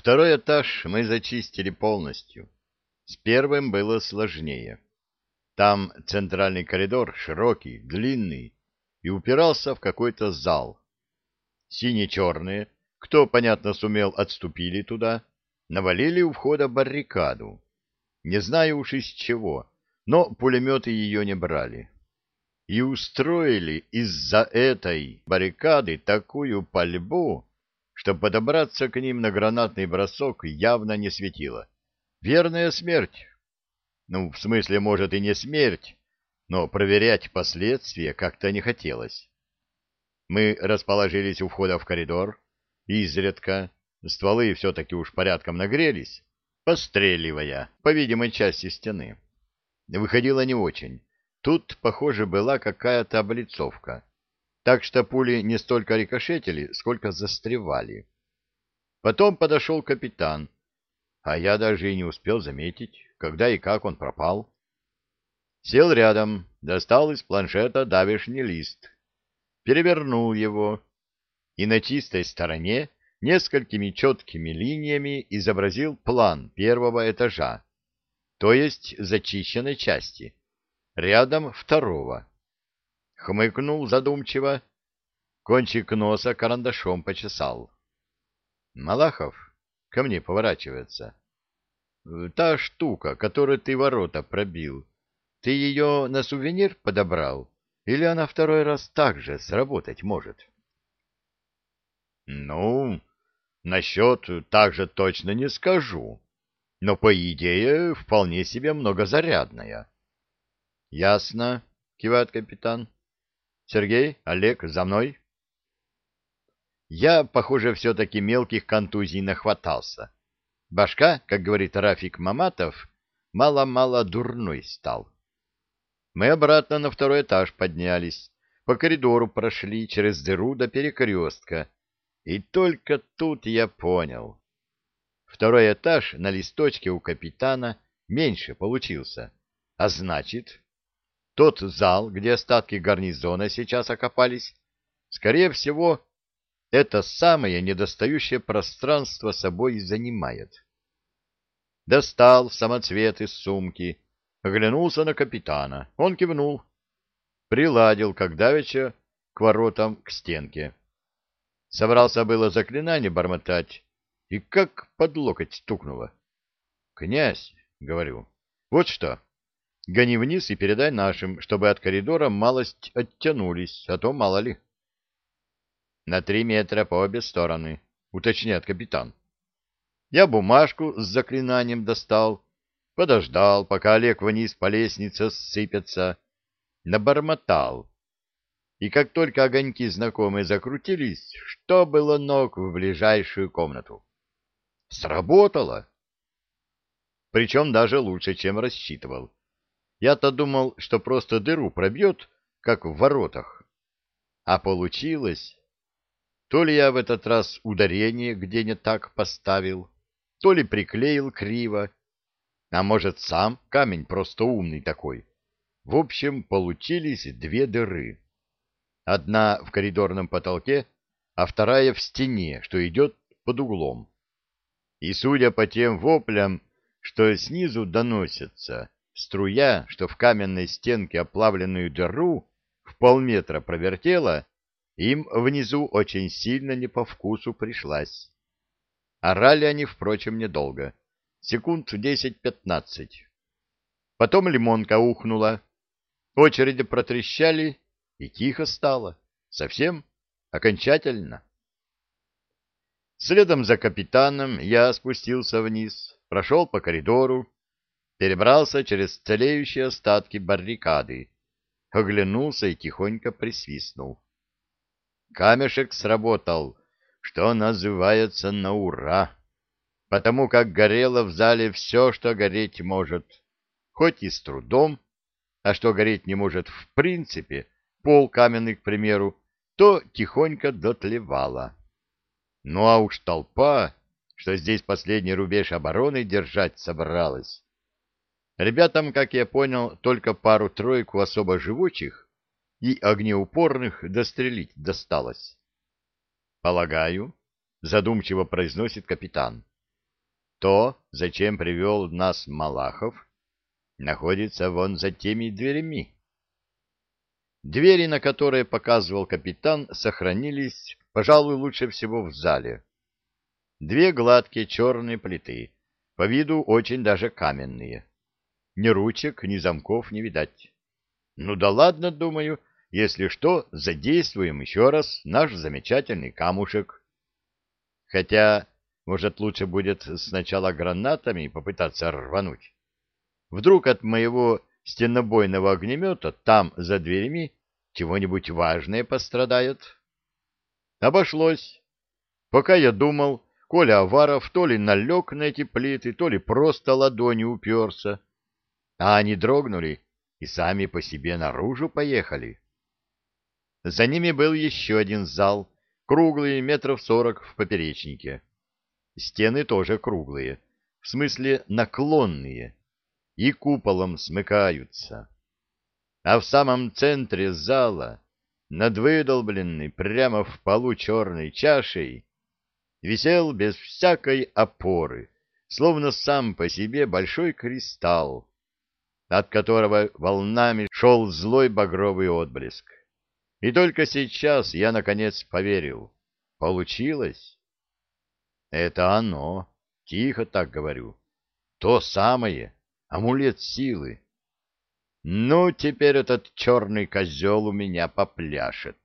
Второй этаж мы зачистили полностью. С первым было сложнее. Там центральный коридор широкий, длинный, и упирался в какой-то зал. Сине-черные, кто, понятно, сумел, отступили туда, навалили у входа баррикаду. Не знаю уж из чего, но пулеметы ее не брали. И устроили из-за этой баррикады такую пальбу, что подобраться к ним на гранатный бросок явно не светило. Верная смерть. Ну, в смысле, может, и не смерть, но проверять последствия как-то не хотелось. Мы расположились у входа в коридор, изредка, стволы все-таки уж порядком нагрелись, постреливая по видимой части стены. Выходило не очень. Тут, похоже, была какая-то облицовка так что пули не столько рикошетили, сколько застревали. Потом подошел капитан, а я даже и не успел заметить, когда и как он пропал. Сел рядом, достал из планшета давишний лист, перевернул его. И на чистой стороне несколькими четкими линиями изобразил план первого этажа, то есть зачищенной части, рядом второго хмыкнул задумчиво, кончик носа карандашом почесал. Малахов ко мне поворачивается. Та штука, которой ты ворота пробил, ты ее на сувенир подобрал? Или она второй раз так же сработать может? Ну, насчет так же точно не скажу, но по идее вполне себе многозарядная. Ясно, кивает капитан. Сергей, Олег, за мной. Я, похоже, все-таки мелких контузий нахватался. Башка, как говорит Рафик Маматов, мало-мало дурной стал. Мы обратно на второй этаж поднялись, по коридору прошли через дыру до перекрестка, и только тут я понял. Второй этаж на листочке у капитана меньше получился, а значит, тот зал, где остатки гарнизона сейчас окопались, скорее всего, это самое недостающее пространство собой занимает. Достал самоцвет из сумки, оглянулся на капитана. Он кивнул. Приладил, как давеча, к воротам, к стенке. Собрался было заклинание бормотать, и как под локоть стукнуло. — Князь, — говорю, — вот что, Гони вниз и передай нашим, чтобы от коридора малость оттянулись, а то мало ли. — На три метра по обе стороны, — уточняет капитан. Я бумажку с заклинанием достал, подождал, пока Олег вниз по лестнице сыпется, набормотал. И как только огоньки знакомые закрутились, что было ног в ближайшую комнату. Сработало! Причем даже лучше, чем рассчитывал. Я-то думал, что просто дыру пробьет, как в воротах. А получилось... То ли я в этот раз ударение где не так поставил, то ли приклеил криво, а может, сам камень просто умный такой. В общем, получились две дыры. Одна в коридорном потолке, а вторая в стене, что идет под углом. И, судя по тем воплям, что снизу доносятся, Струя, что в каменной стенке оплавленную дыру в полметра провертела, им внизу очень сильно не по вкусу пришлась. Орали они, впрочем, недолго, секунд десять-пятнадцать. Потом лимонка ухнула, очереди протрещали, и тихо стало, совсем, окончательно. Следом за капитаном я спустился вниз, прошел по коридору, перебрался через целеющие остатки баррикады, оглянулся и тихонько присвистнул. Камешек сработал, что называется, на ура, потому как горело в зале все, что гореть может, хоть и с трудом, а что гореть не может в принципе, пол каменный, к примеру, то тихонько дотлевало. Ну а уж толпа, что здесь последний рубеж обороны держать собралась, Ребятам, как я понял, только пару-тройку особо живучих и огнеупорных дострелить досталось. «Полагаю», — задумчиво произносит капитан, То, зачем привел нас Малахов, находится вон за теми дверями. Двери, на которые показывал капитан, сохранились, пожалуй, лучше всего в зале. Две гладкие черные плиты, по виду очень даже каменные. Ни ручек, ни замков не видать. Ну да ладно, думаю, если что, задействуем еще раз наш замечательный камушек. Хотя, может, лучше будет сначала гранатами попытаться рвануть. Вдруг от моего стенобойного огнемета там, за дверями, чего-нибудь важное пострадает. Обошлось. Пока я думал, Коля Аваров то ли налег на эти плиты, то ли просто ладонью уперся. А они дрогнули и сами по себе наружу поехали. За ними был еще один зал, круглый, метров сорок в поперечнике. Стены тоже круглые, в смысле наклонные, и куполом смыкаются. А в самом центре зала, над выдолбленной прямо в полу черной чашей, висел без всякой опоры, словно сам по себе большой кристалл, от которого волнами шел злой багровый отблеск. И только сейчас я, наконец, поверил. Получилось. Это оно. Тихо так говорю. То самое. Амулет силы. Ну, теперь этот черный козел у меня попляшет.